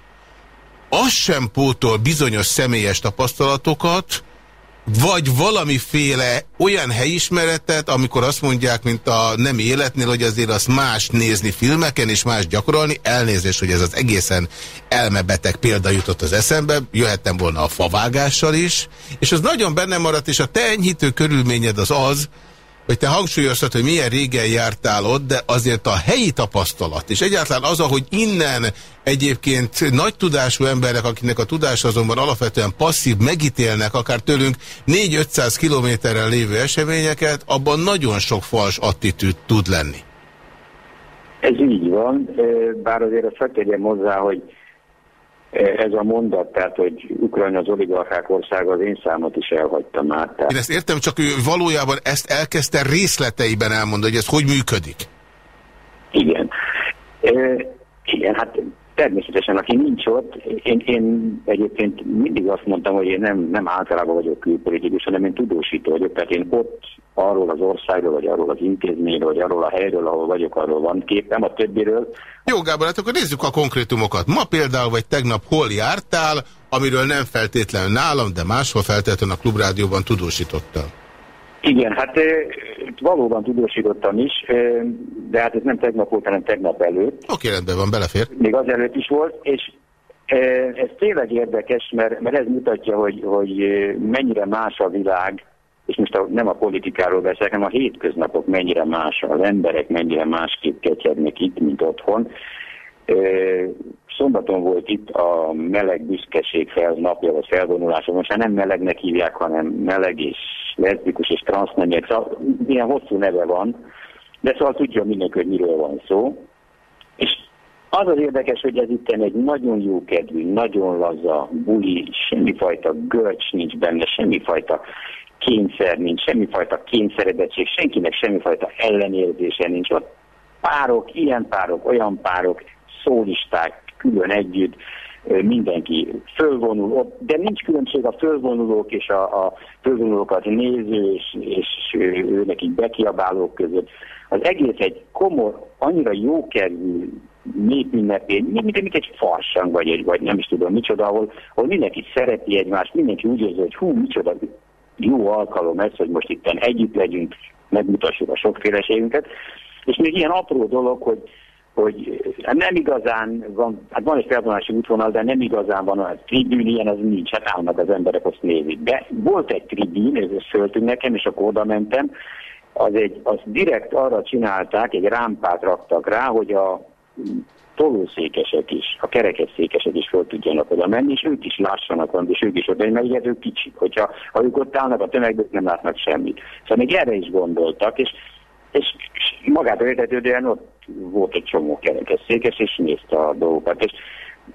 az sem pótol bizonyos személyes tapasztalatokat, vagy valamiféle olyan helyismeretet, amikor azt mondják, mint a nem életnél, hogy azért azt más nézni filmeken, és más gyakorolni. Elnézést, hogy ez az egészen elmebeteg példa jutott az eszembe, jöhettem volna a favágással is, és az nagyon benne maradt, és a te enyhítő körülményed az az, hogy te hangsúlyoztad, hogy milyen régen jártál ott, de azért a helyi tapasztalat, és egyáltalán az, hogy innen egyébként nagy tudású emberek, akiknek a tudás azonban alapvetően passzív, megítélnek akár tőlünk 4-500 kilométerrel lévő eseményeket, abban nagyon sok fals attitűd tud lenni. Ez így van, bár azért azt tegyem hozzá, hogy ez a mondat, tehát, hogy Ukrajna az oligarchák országa, az én számot is elhagytam már. Tehát... Én ezt értem, csak ő valójában ezt elkezdte részleteiben elmondani, hogy ez hogy működik. Igen. E, igen, hát természetesen, aki nincs ott, én, én egyébként mindig azt mondtam, hogy én nem, nem általában vagyok külpolitikus, hanem én tudósító vagyok, tehát én ott arról az országról, vagy arról az intézményről, vagy arról a helyről, ahol vagyok, arról van képem, a többiről. Jó, Gábor, hát akkor nézzük a konkrétumokat. Ma például, vagy tegnap hol jártál, amiről nem feltétlenül nálam, de máshol feltétlenül a Klubrádióban tudósítottam. Igen, hát valóban tudósítottam is, de hát ez nem tegnap volt, hanem tegnap előtt. Oké, rendben van, belefér. Még az előtt is volt, és ez tényleg érdekes, mert, mert ez mutatja, hogy, hogy mennyire más a világ, és most a, nem a politikáról beszélek, hanem a hétköznapok mennyire más, az emberek mennyire másképp ketyegnek itt, mint otthon. Szombaton volt itt a meleg büszkeség fel, napja vagy felvonulása, most már nem melegnek hívják, hanem meleg és leszbikus és transzneműek, szóval ilyen hosszú neve van, de szóval tudja mindenki, hogy miről van szó. És az az érdekes, hogy ez itt egy nagyon jó kedvű, nagyon laza, buli, semmifajta görcs nincs benne, semmifajta kényszer nincs, semmifajta kényszeredettség, senkinek semmifajta ellenérzése nincs ott. Párok, ilyen párok, olyan párok, szólisták, külön együtt, mindenki fölvonul, de nincs különbség a fölvonulók és a, a fölvonulókat néző és, és ő nekik bekiabálók között. Az egész egy komor, annyira jókerű népünnepény, mint, mint egy farsang, vagy, egy, vagy nem is tudom micsoda, ahol, ahol mindenki szereti egymást, mindenki úgy érzi, hogy hú, micsoda jó alkalom ez, hogy most itt együtt legyünk, megmutassuk a sokféleségünket. És még ilyen apró dolog, hogy, hogy hát nem igazán van, hát van egy felvonási útvonal, de nem igazán van a tribűn, ilyen az nincs, hát állnak az emberek, azt nézik. De volt egy tribűn, ez föltünk nekem, és akkor oda mentem, az egy, az direkt arra csinálták, egy rámpát raktak rá, hogy a tolószékesek is, a kerekesszékesek is föl tudjanak oda menni, és ők is lássanak valamit, és ők is oda, mert ők kicsik. Hogyha ha ők ott állnak a tömegben, nem látnak semmit. Szóval még erre is gondoltak, és, és magától értetődően ott volt egy csomó kerekesszékes, és nézte a dolgokat. És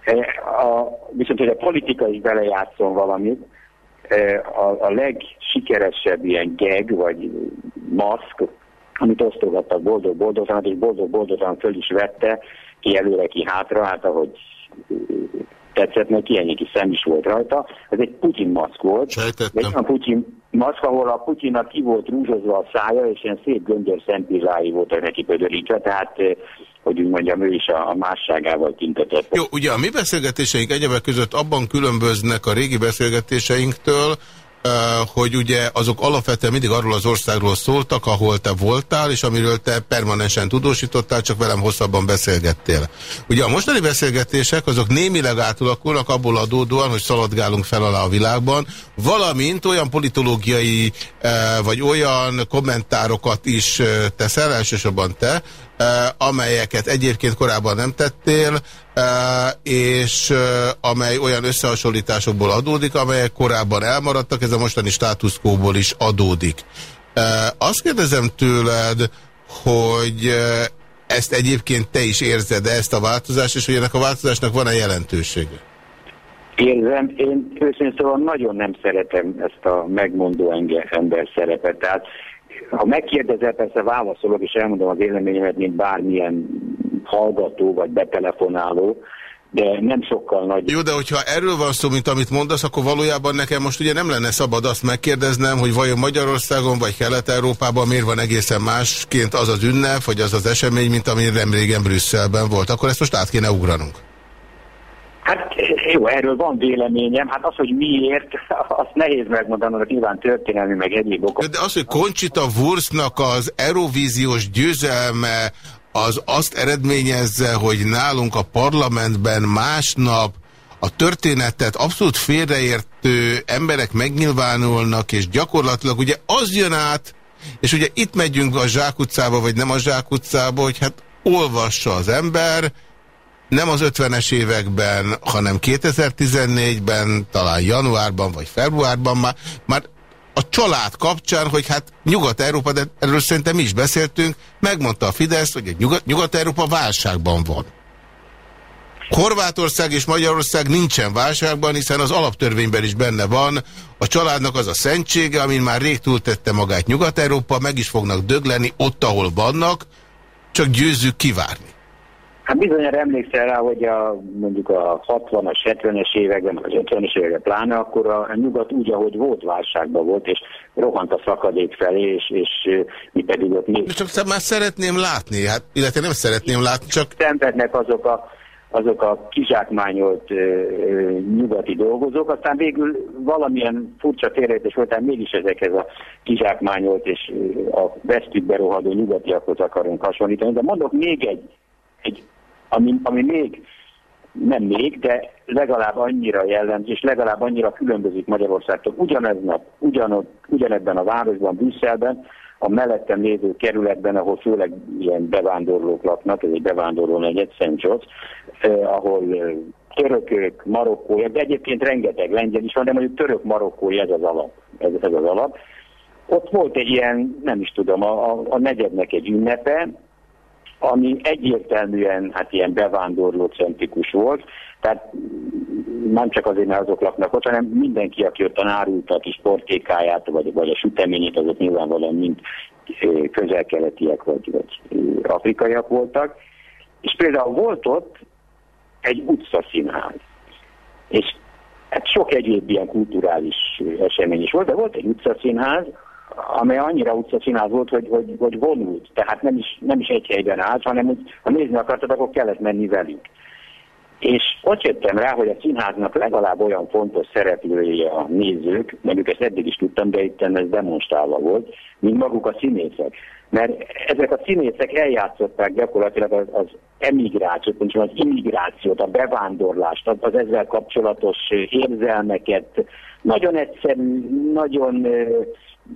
e, a, viszont, hogy a politika is belejátszon valamit, e, a, a legsikeresebb ilyen geg, vagy maszk, amit osztogattak boldog-boldogan, és boldog-boldogan föl is vette, ki előre, ki hátra, hát ahogy tetszett neki, ennyi kis szem is volt rajta. Ez egy Putyin maszk volt. Sejtettem. Egy olyan Putyin maszk, ahol a Putyinnak ki volt rúzsozva a szája, és ilyen szép göngyör szempillái voltak neki pödörítve, tehát hogy úgy mondjam, ő is a, a másságával kintetett. Jó, ugye a mi beszélgetéseink egyebek között abban különböznek a régi beszélgetéseinktől, hogy ugye azok alapvetően mindig arról az országról szóltak, ahol te voltál, és amiről te permanensen tudósítottál, csak velem hosszabban beszélgettél. Ugye a mostani beszélgetések azok némileg átalakulnak abból adódóan, hogy szaladgálunk fel alá a világban, valamint olyan politológiai vagy olyan kommentárokat is teszel, elsősorban te, amelyeket egyébként korábban nem tettél, és amely olyan összehasonlításokból adódik, amelyek korábban elmaradtak, ez a mostani státuszkóból is adódik. Azt kérdezem tőled, hogy ezt egyébként te is érzed -e ezt a változást, és hogy ennek a változásnak van-e jelentősége? Érzem, én őszintén szóval nagyon nem szeretem ezt a megmondó ember szerepet. Tehát ha megkérdezel, persze válaszolok, és elmondom az véleményemet, mint bármilyen hallgató vagy betelefonáló, de nem sokkal nagy. Jó, de hogyha erről van szó, mint amit mondasz, akkor valójában nekem most ugye nem lenne szabad azt megkérdeznem, hogy vajon Magyarországon vagy Kelet-Európában miért van egészen másként az az ünnep, vagy az az esemény, mint ami nem régen Brüsszelben volt. Akkor ezt most át kéne ugranunk. Jó, erről van véleményem. Hát az, hogy miért, azt nehéz megmondanom, hogy nyilván történelmi, meg egyéb okok. De az, hogy Conchita Wurstnak az Eurovíziós győzelme az azt eredményezze, hogy nálunk a parlamentben másnap a történetet abszolút félreértő emberek megnyilvánulnak, és gyakorlatilag ugye az jön át, és ugye itt megyünk a zsákutcába, vagy nem a zsákutcába, hogy hát olvassa az ember, nem az 50-es években, hanem 2014-ben, talán januárban vagy februárban már, már a család kapcsán, hogy hát Nyugat-Európa, de erről szerintem mi is beszéltünk, megmondta a Fidesz, hogy Nyugat-Európa Nyugat válságban van. Horvátország és Magyarország nincsen válságban, hiszen az alaptörvényben is benne van a családnak az a szentsége, amin már rég túltette magát Nyugat-Európa, meg is fognak dögleni ott, ahol vannak, csak győzzük kivárni. Hát bizonyára emlékszel rá, hogy a, mondjuk a 60-as, 70-es években, az 50-es években pláne, akkor a, nyugat úgy, ahogy volt válságban volt, és rohant a szakadék felé, és, és mi pedig ott még... Csak már szeretném látni, hát, illetve nem szeretném látni, csak... Szenvednek azok a azok a kizsákmányolt ö, ö, nyugati dolgozók, aztán végül valamilyen furcsa félrejtés voltán mégis ezekhez a kizsákmányolt és a vesztükbe rohadó nyugatiakhoz akarunk hasonlítani. De mondok még egy, egy ami, ami még nem még, de legalább annyira jellemző, és legalább annyira különbözik Magyarországtól. Ugyanez nap, ugyanott, ugyanebben a városban, Brüsszelben, a mellettem lévő kerületben, ahol főleg ilyen bevándorlók laknak, ez egy bevándorló negyed. George, eh, ahol törökök, marokkói, de egyébként rengeteg lengyel is van, de mondjuk török marokkói, ez az alap. Ez, ez az alap. Ott volt egy ilyen, nem is tudom, a, a, a negyednek egy ünnepe, ami egyértelműen hát ilyen bevándorló centrikus volt, tehát nem csak azért, mert azok laknak ott, hanem mindenki, aki ott árulta a kis portékáját, vagy, vagy a süteményét, azok nyilvánvalóan mind közel-keletiek, vagy, vagy afrikaiak voltak. És például volt ott egy utcaszínház. És hát sok egyéb ilyen kulturális esemény is volt, de volt egy utcaszínház, amely annyira utcaszínház volt, hogy, hogy, hogy vonult. Tehát nem is, nem is egy helyben állt, hanem hogy ha nézni akartad, akkor kellett menni velük. És ott jöttem rá, hogy a színháznak legalább olyan fontos szereplője a nézők, mondjuk ezt eddig is tudtam, de itt ez demonstrálva volt, mint maguk a színészek. Mert ezek a színészek eljátszották gyakorlatilag az, az emigrációt, az immigrációt, a bevándorlást, az ezzel kapcsolatos érzelmeket, nagyon egyszerű, nagyon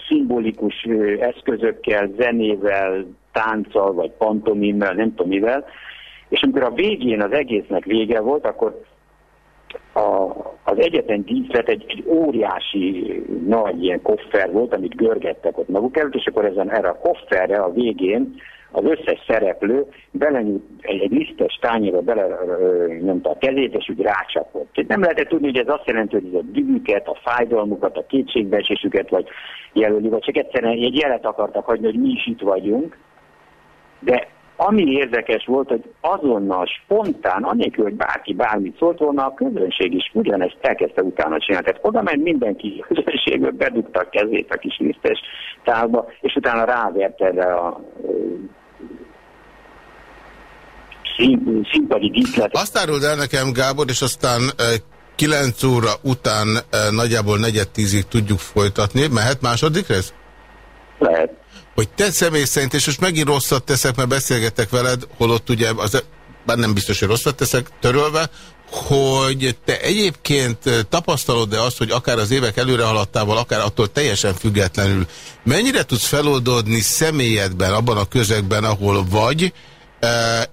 szimbolikus eszközökkel, zenével, tánccal, vagy pantomimmel, nem tudom mivel, és amikor a végén az egésznek vége volt, akkor a, az egyetlen díszlet egy, egy óriási nagy ilyen koffer volt, amit görgettek ott maguk előtt, és akkor ezen erre a kofferre a végén az összes szereplő belenyújt egy, egy lisztes bele nyomta a kezét, és úgy rácsapott. Nem lehetett tudni, hogy ez azt jelenti, hogy ez a dühüket, a fájdalmukat, a kétségbeesésüket, vagy jelöli, vagy csak egyszerűen egy jelet akartak hagyni, hogy mi is itt vagyunk, de ami érdekes volt, hogy azonnal, spontán, anélkül, hogy bárki bármit szólt volna, a közönség is ugyanezt elkezdte utána csinálni. Tehát oda ment mindenki közönségből, bedugta a kezét a kis lisztes tálba, és utána rávert erre a színpadi díszlet. Azt áruld el nekem, Gábor, és aztán 9 óra után nagyjából negyed tízig tudjuk folytatni. Mehet második rész? Lehet hogy te személy szerint, és most megint rosszat teszek, mert beszélgetek veled, holott ugye, az, bár nem biztos, hogy rosszat teszek törölve, hogy te egyébként tapasztalod-e azt, hogy akár az évek előre haladtával, akár attól teljesen függetlenül, mennyire tudsz feloldódni személyedben, abban a közegben, ahol vagy,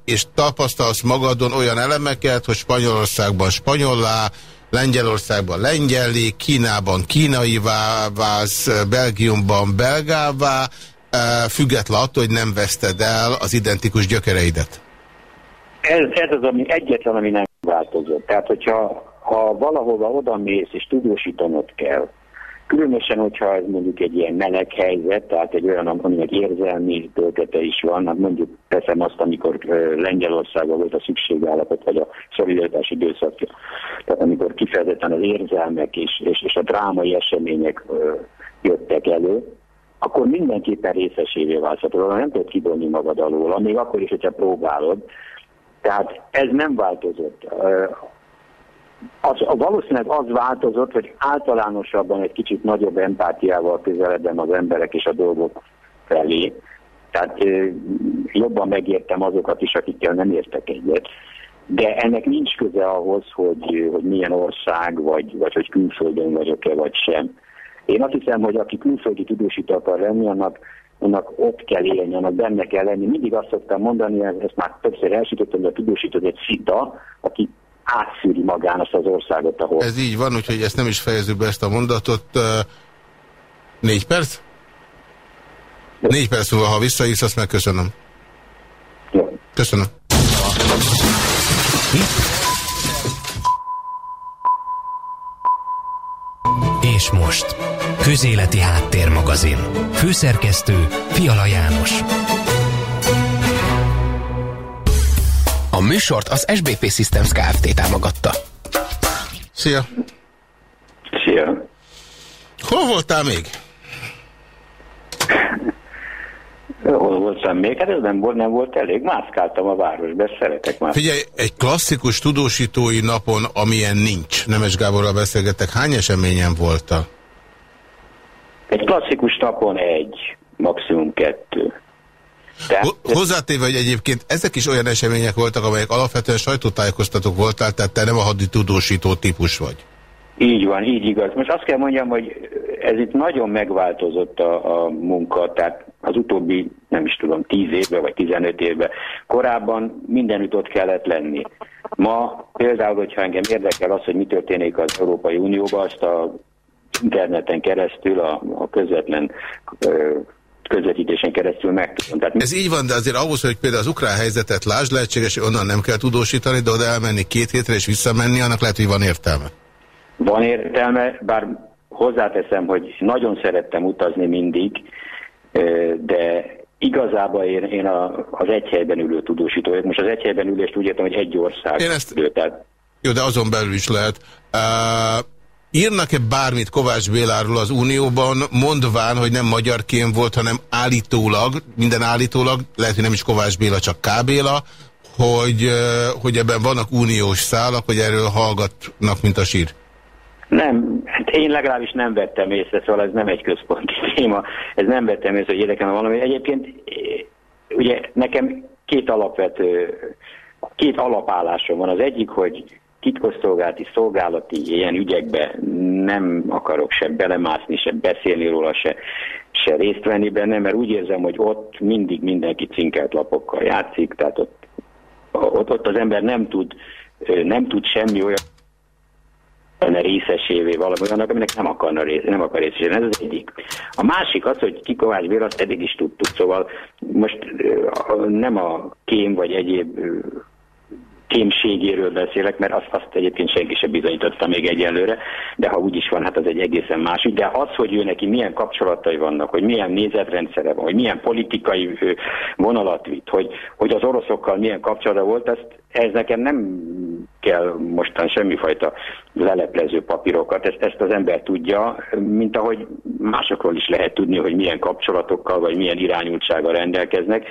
és tapasztalsz magadon olyan elemeket, hogy Spanyolországban spanyollá, Lengyelországban lengyellé, Kínában kínaivá válsz, Belgiumban belgává, független attól, hogy nem veszted el az identikus gyökereidet? Ez, ez az, ami egyetlen, ami nem változott. Tehát, hogyha ha valahova oda mész és tudósítanod kell, Különösen, hogyha ez mondjuk egy ilyen meleg helyzet, tehát egy olyan, aminek érzelmi töltete is van, hát mondjuk teszem azt, amikor Lengyelországban volt a szükségállapot, vagy a szolidaritási időszakja. Tehát amikor kifejezetten az érzelmek és, és, és a drámai események jöttek elő, akkor mindenképpen részesévé válsz. Nem tudod kibonni magad alól, még akkor is, hogyha próbálod. Tehát ez nem változott. Az, valószínűleg az változott, hogy általánosabban egy kicsit nagyobb empátiával közeledem az emberek és a dolgok felé. Tehát jobban megértem azokat is, akikkel nem értek egyet. De ennek nincs köze ahhoz, hogy, hogy milyen ország, vagy, vagy hogy külföldön vagyok-e, vagy sem én azt hiszem, hogy aki külföldi tudósító akar lenni, annak, annak ott kell élni, annak benne kell lenni. Mindig azt szoktam mondani, ezt már többször elsütöttem, hogy a tudósító egy szita, aki átszűri magán azt az országot, ahol... Ez így van, úgyhogy ezt nem is fejezzük be ezt a mondatot. Négy perc? Négy perc múlva, ha visszaírsz, azt megköszönöm. Jó. Köszönöm. És most... Közéleti Háttérmagazin. Főszerkesztő Fiala János. A műsort az SBP Systems Kft. támogatta. Szia! Szia! Hol voltál még? Hol voltam még? Hát ez nem volt, nem volt elég. Mászkáltam a városba, szeretek már. Figyelj, egy klasszikus tudósítói napon, amilyen nincs, Nemes Gáborral beszélgetek, hány eseményen voltak? Egy klasszikus napon egy, maximum kettő. Tehát, Hozzátéve, hogy egyébként ezek is olyan események voltak, amelyek alapvetően sajtótájékoztatók voltál, tehát te nem a haditudósító típus vagy. Így van, így igaz. Most azt kell mondjam, hogy ez itt nagyon megváltozott a, a munka, tehát az utóbbi, nem is tudom, 10 évben vagy 15 évben. Korábban mindenütt ott kellett lenni. Ma például, hogyha engem érdekel az, hogy mi történik az Európai Unióban, azt a interneten keresztül, a, a közvetlen közvetítésen keresztül megtudom. Tehát... Ez így van, de azért ahhoz, hogy például az ukrán helyzetet lásd, lehetséges, hogy onnan nem kell tudósítani, de oda elmenni két hétre és visszamenni, annak lehet, hogy van értelme. Van értelme, bár hozzáteszem, hogy nagyon szerettem utazni mindig, de igazából én, én a, az egy helyben ülő tudósító vagyok. Most az egy helyben ülést úgy értem, hogy egy ország. Én ezt... Ülő, tehát... Jó, de azon belül is lehet. Uh, Írnak-e bármit Kovács Béláról az Unióban, mondván, hogy nem magyarként volt, hanem állítólag, minden állítólag, lehet, hogy nem is Kovács Béla, csak K. Béla, hogy, hogy ebben vannak uniós szálak, hogy erről hallgatnak, mint a sír? Nem, hát én legalábbis nem vettem észre, szóval ez nem egy központi téma, ez nem vettem észre, hogy érdekelne valami. Egyébként ugye nekem két alapvető, két alapállásom van. Az egyik, hogy titkosszolgálati, szolgálati ilyen ügyekbe nem akarok se belemászni, se beszélni róla, se, se részt venni benne, mert úgy érzem, hogy ott mindig mindenki cinkelt lapokkal játszik, tehát ott, ott, ott az ember nem tud, nem tud semmi olyan lenne részesévé valami olyannak, aminek nem, akarna rész, nem akar részesíteni. Ez az egyik. A másik az, hogy ki Kovács Béla, azt eddig is tudtuk, szóval most nem a kém vagy egyéb kémségéről beszélek, mert azt, azt egyébként senki sem bizonyította még egyelőre, de ha úgy is van, hát az egy egészen másik. De az, hogy ő neki milyen kapcsolatai vannak, hogy milyen nézetrendszere van, hogy milyen politikai vonalat vitt, hogy, hogy az oroszokkal milyen kapcsolata volt, ezt, ez nekem nem kell mostan semmifajta leleplező papírokat, ezt, ezt az ember tudja, mint ahogy másokról is lehet tudni, hogy milyen kapcsolatokkal vagy milyen irányultsággal rendelkeznek.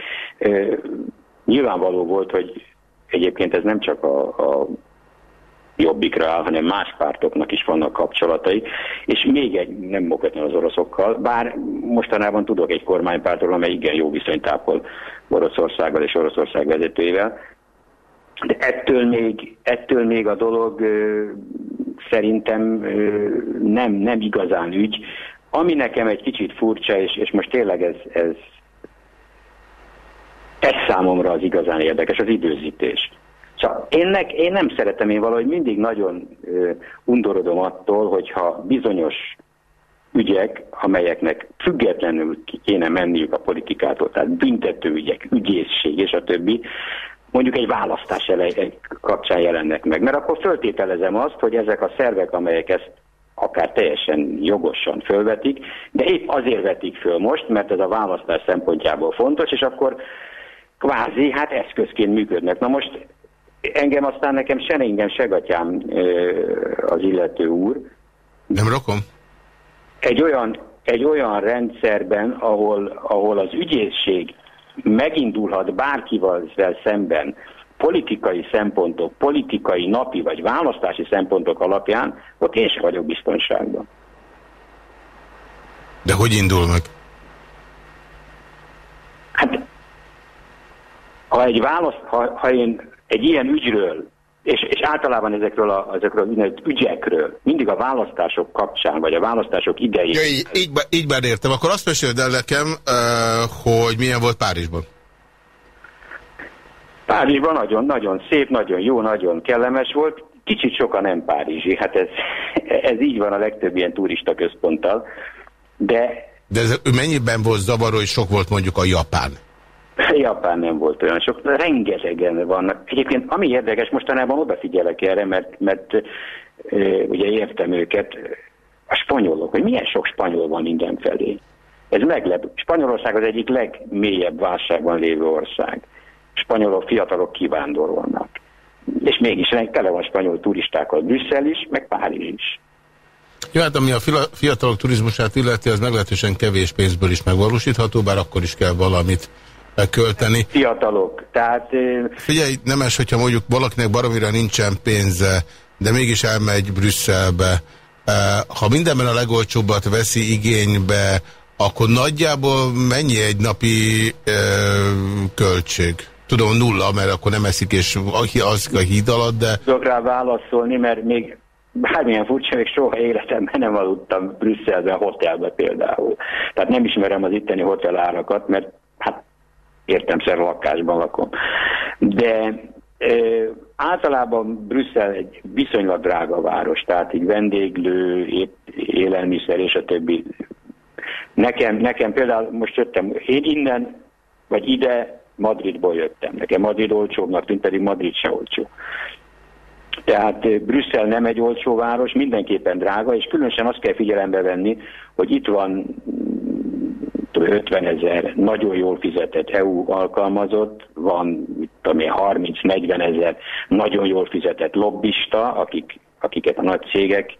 Nyilvánvaló volt, hogy Egyébként ez nem csak a, a jobbikra áll, hanem más pártoknak is vannak kapcsolatai, és még egy, nem okvetlen az oroszokkal, bár mostanában tudok egy kormánypártról, amely igen jó viszonyt ápol Oroszországgal és Oroszország vezetőivel, de ettől még, ettől még a dolog ö, szerintem ö, nem, nem igazán ügy. Ami nekem egy kicsit furcsa, és, és most tényleg ez, ez ez számomra az igazán érdekes, az időzítés. Csak én, nek, én nem szeretem, én valahogy mindig nagyon uh, undorodom attól, hogyha bizonyos ügyek, amelyeknek függetlenül kéne menniük a politikától, tehát büntető ügyek, ügyészség és a többi, mondjuk egy választás kapcsán jelennek meg. Mert akkor föltételezem azt, hogy ezek a szervek, amelyek ezt akár teljesen jogosan fölvetik, de épp azért vetik föl most, mert ez a választás szempontjából fontos, és akkor kvázi, hát eszközként működnek. Na most engem aztán nekem se engem, se gatyám az illető úr. Nem rakom? Egy olyan, egy olyan rendszerben, ahol, ahol az ügyészség megindulhat bárkival szemben, politikai szempontok, politikai napi vagy választási szempontok alapján, ott én sem vagyok biztonságban. De hogy indul meg? Hát ha egy választ, ha, ha én egy ilyen ügyről, és, és általában ezekről, a, ezekről az ügyekről, mindig a választások kapcsán, vagy a választások idején. Ja, így, így, így már értem. Akkor azt meséld el nekem, hogy milyen volt Párizsban. Párizsban nagyon, nagyon szép, nagyon jó, nagyon kellemes volt. Kicsit sokan nem párizsi, hát ez, ez így van a legtöbb ilyen turista központtal, de... De ez mennyiben volt zavaró, hogy sok volt mondjuk a japán? Japán nem volt olyan sok, rengetegen vannak. Egyébként ami érdekes, mostanában odafigyelek erre, mert, mert e, ugye értem őket, a spanyolok, hogy milyen sok spanyol van mindenfelé. Ez meglep. Spanyolország az egyik legmélyebb válságban lévő ország. Spanyolok, fiatalok kivándorolnak. És mégis tele van spanyol turistákkal Brüsszel is, meg Párizs is. Jó, hát ami a fiatalok turizmusát illeti, az meglehetősen kevés pénzből is megvalósítható, bár akkor is kell valamit költeni. Fiatalok, tehát... Figyelj, nemes, hogyha mondjuk valakinek baromira nincsen pénze, de mégis elmegy Brüsszelbe, ha mindenben a legolcsóbbat veszi igénybe, akkor nagyjából mennyi egy napi költség? Tudom, nulla, mert akkor nem eszik, és az a híd alatt, de... Tudok rá válaszolni, mert még bármilyen furcsa, még soha életemben nem aludtam Brüsszelben, hotelben például. Tehát nem ismerem az itteni hotelárakat, mert hát értemszer lakásban lakom. De e, általában Brüsszel egy viszonylag drága város, tehát így vendéglő, élelmiszer és a többi. Nekem, nekem például most jöttem, én innen, vagy ide Madridból jöttem. Nekem Madrid olcsóbbnak tűnt, pedig Madrid se olcsó. Tehát Brüsszel nem egy olcsó város, mindenképpen drága, és különösen azt kell figyelembe venni, hogy itt van 50 ezer nagyon jól fizetett EU alkalmazott, van 30-40 ezer nagyon jól fizetett lobbista, akik, akiket a nagy cégek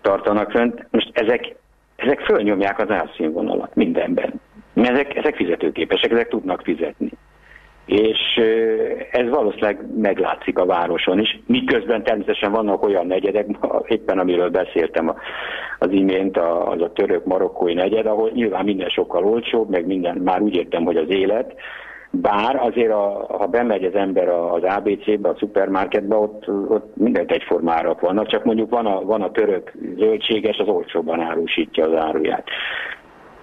tartanak fönt. Most ezek, ezek fölnyomják az árszínvonalat mindenben. Ezek, ezek fizetőképesek, ezek tudnak fizetni és ez valószínűleg meglátszik a városon is. Miközben természetesen vannak olyan negyedek, éppen amiről beszéltem az imént, az a török-marokkói negyed, ahol nyilván minden sokkal olcsóbb, meg minden, már úgy értem, hogy az élet, bár azért, a, ha bemegy az ember az ABC-be, a szupermarketbe, ott, ott mindent egyformárak vannak, csak mondjuk van a, van a török zöldséges, az olcsóban árusítja az áruját.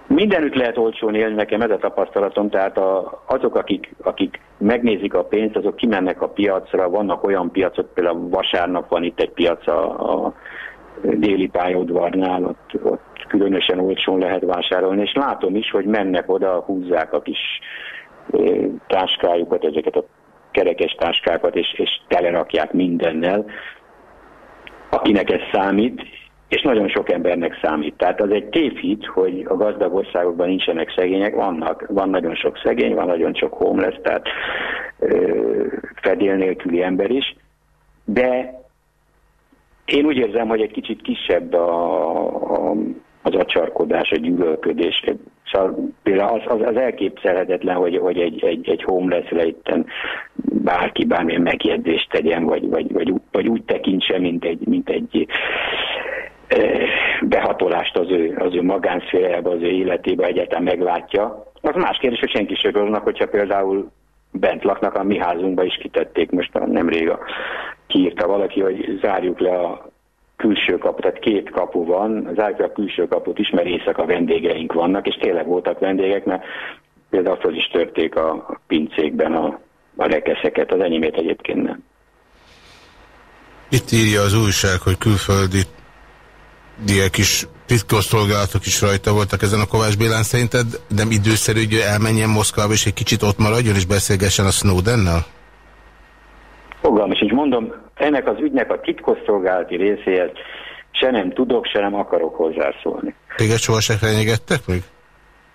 Mindenütt lehet olcsón élni, nekem ez a tapasztalatom, tehát a, azok, akik, akik megnézik a pénzt, azok kimennek a piacra, vannak olyan piacok, például vasárnap van itt egy piac a, a déli pályaudvarnál, ott, ott különösen olcsón lehet vásárolni, és látom is, hogy mennek oda, húzzák a kis táskájukat, ezeket a kerekes táskákat, és, és telerakják mindennel, akinek ez számít, és nagyon sok embernek számít. Tehát az egy tévhit, hogy a gazdag országokban nincsenek szegények, vannak, van nagyon sok szegény, van nagyon sok homeless, tehát ö, fedél nélküli ember is, de én úgy érzem, hogy egy kicsit kisebb a, a, az acsarkodás, a gyűlölködés. Szóval például az, az, az elképzelhetetlen, hogy, hogy egy, egy, egy homeless leitten bárki bármilyen megjegyzést tegyen, vagy, vagy, vagy, vagy úgy tekintse, mint egy, mint egy behatolást az ő, az ő magánszférájába, az ő életébe egyáltalán meglátja. Az más kérdés, hogy senki sem örülnek, hogyha például bent laknak, a mi házunkba is kitették most nemrég a, kiírta valaki, hogy zárjuk le a külső kaput, tehát két kapu van, zárjuk le a külső kaput is, mert éjszaka vendégeink vannak, és tényleg voltak vendégek, mert például fel is törték a pincékben a, a rekeszeket, az enyémét egyébként nem. Itt írja az újság, hogy külföldi diák is, titkosszolgálatok is rajta voltak ezen a Kovács Bélán. Szerinted nem időszerű, hogy elmenjen Moszkvába, és egy kicsit ott maradjon, és beszélgessen a Snowdennel? Fogalm is így mondom, ennek az ügynek a titkosszolgálati részéhez se nem tudok, se nem akarok hozzászólni. Téged soha se fenyegettek még?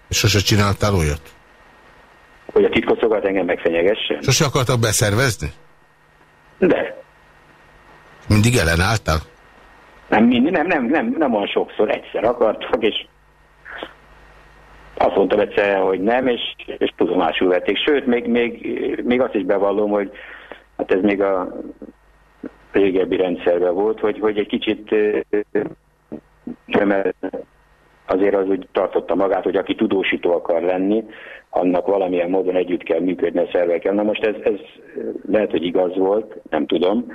És sose csináltál olyat? Hogy a titkosszolgálat engem megfenyegessen? Sose akartak beszervezni? De. Mindig ellenálltál? Nem, mind, nem, nem, nem, nem olyan sokszor, egyszer akartak, és azt mondtam egyszer, hogy nem, és, és tudomásul vették. Sőt, még, még, még azt is bevallom, hogy hát ez még a régebbi rendszerben volt, hogy, hogy egy kicsit azért az úgy tartotta magát, hogy aki tudósító akar lenni, annak valamilyen módon együtt kell működni a szervekkel. Na most ez, ez lehet, hogy igaz volt, nem tudom,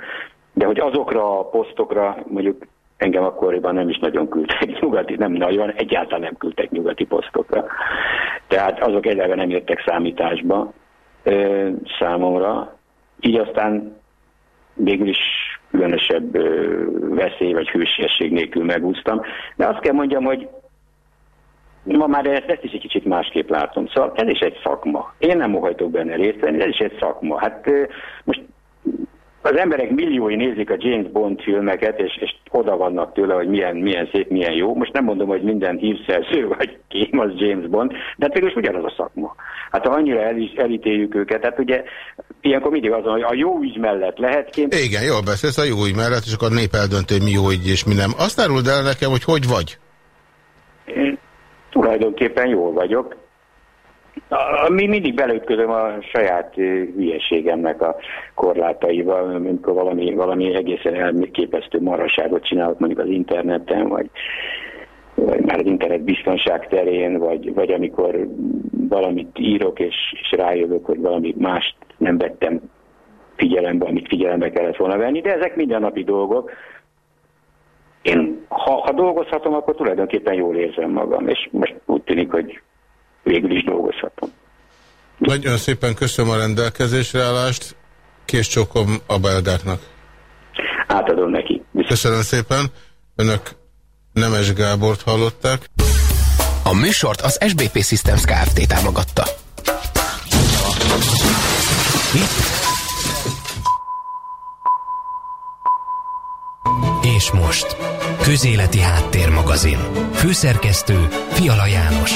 de hogy azokra a posztokra mondjuk engem akkoriban nem is nagyon küldtek nyugati, nem nagyon, egyáltalán nem küldtek nyugati posztokra. Tehát azok eleve nem jöttek számításba ö, számomra. Így aztán végül is különösebb ö, veszély vagy hősiesség nélkül megúsztam. De azt kell mondjam, hogy ma már ezt, ezt is egy kicsit másképp látom. Szóval ez is egy szakma. Én nem mohajtok benne részt venni, ez is egy szakma. Hát most az emberek milliói nézik a James Bond filmeket, és, és oda vannak tőle, hogy milyen, milyen szép, milyen jó. Most nem mondom, hogy minden hírszerző vagy kém az James Bond, de hát végül ugyanaz a szakma. Hát ha annyira el is elítéljük őket, tehát ugye ilyenkor mindig az, hogy a jó ügy mellett lehet kém... Igen, jól beszélsz a jó ügy mellett, és akkor a nép eldönti, hogy mi jó ügy és mi nem. Azt áruld el nekem, hogy hogy vagy? Én tulajdonképpen jól vagyok. Mi mindig belőtközöm a saját hülyeségemnek a korlátaiba, amikor valami, valami egészen elképesztő maraságot csinálok mondjuk az interneten, vagy vagy már az internet biztonság terén, vagy, vagy amikor valamit írok, és, és rájövök, hogy valami mást nem vettem figyelembe, amit figyelembe kellett volna venni, de ezek mindennapi dolgok. Én, ha, ha dolgozhatom, akkor tulajdonképpen jól érzem magam, és most úgy tűnik, hogy végül is dolgozhatom. Nagyon szépen köszönöm a rendelkezésre állást, kés csokom a belgáknak. Átadom neki. Köszönöm szépen. Önök Nemes Gábort hallották. A műsort az SBP Systems Kft. támogatta. És most, Közéleti Háttérmagazin. Főszerkesztő Fiala János.